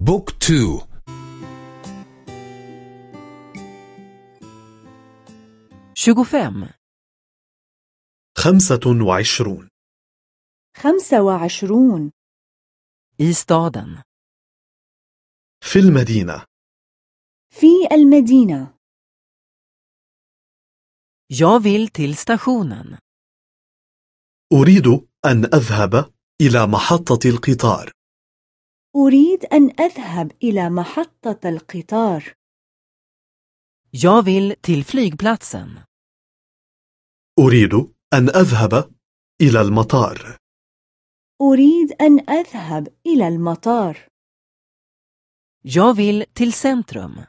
بوك تو tjugofem خمسة وعشرون. خمسة وعشرون. staden. في المدينة. في المدينة. Jag vill till stationen. أريد أن أذهب إلى محطة القطار. أريد أن أذهب إلى محطة القطار. Jag vill till flygplatsen. أريد أن أذهب إلى المطار. أريد أن أذهب إلى المطار. Jag vill till centrum.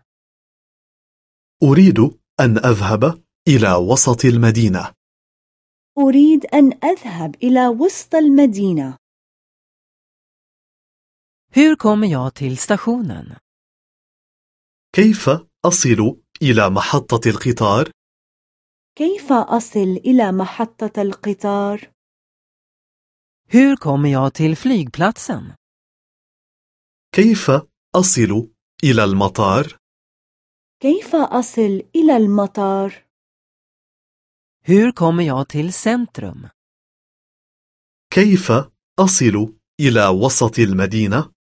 أريد أن أذهب إلى وسط المدينة. أريد أن أذهب إلى وسط المدينة. Hur kommer jag till stationen? كيف أصل إلى محطة القطار؟ كيف أصل إلى محطة القطار؟ Hur kommer jag till flygplatsen? كيف أصل إلى المطار؟ كيف أصل إلى المطار؟ Hur kommer jag till centrum? كيف أصل إلى وسط المدينة؟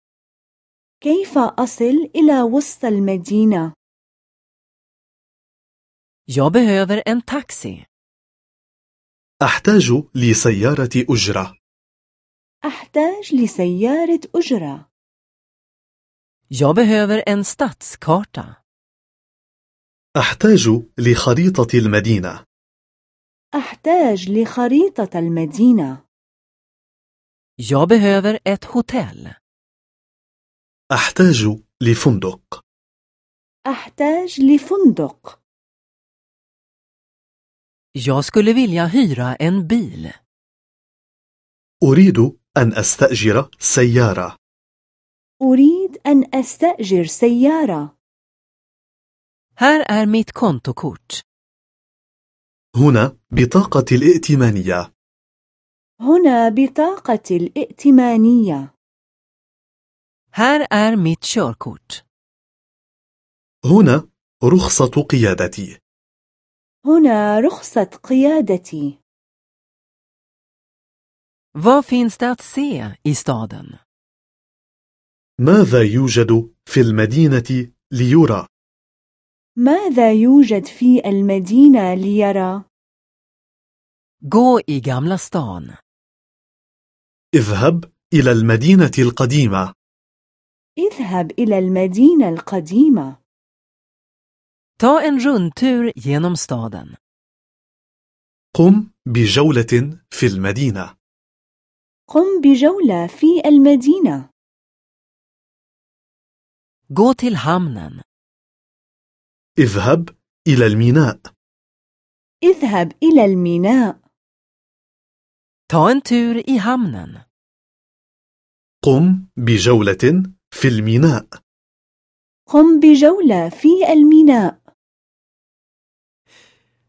كيف أصل إلى وسط المدينة؟ Jag behöver en taxi. أحتاج لسيارة أجرة أحتاج لسيارة أجرة Jag behöver en stadskarta. أحتاج لخريطة المدينة أحتاج لخريطة المدينة Jag behöver ett hotell. أحتاج لفندق. أحتاج لفندق. Jag skulle vilja hyra en bil. أريد أن أستأجر سيارة. أريد أن أستأجر سيارة. Här är mitt kontokort. هنا بطاقة الائتمانية. هنا بطاقة الائتمانية. Här är mitt körkort. هنا رخصة قيادتي هنا رخصة قيادتي Vad finns det att se i staden? ماذا يوجد في المدينة ليرى؟ ماذا يوجد في المدينة ليرى؟ Gå i Gamla stan. اذهب إلى المدينة القديمة اذهب إلى المدينة القديمة Ta en rundtur genom staden. قم بجولة في المدينة قم بجولة في المدينة Gå till hamnen. اذهب إلى الميناء اذهب إلى الميناء Ta en tur i hamnen. قم بجولة في الميناء قم بجولة في الميناء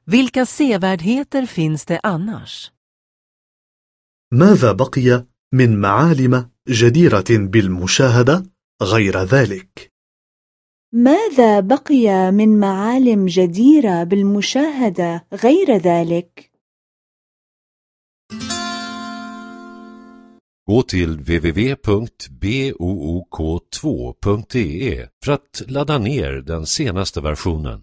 Vilka sevärdheter finns det annars? ماذا بقي من معالم جديرة بالمشاهدة غير ذلك؟ ماذا بقي من معالم جديرة بالمشاهدة غير ذلك؟ Gå till www.book2.de för att ladda ner den senaste versionen.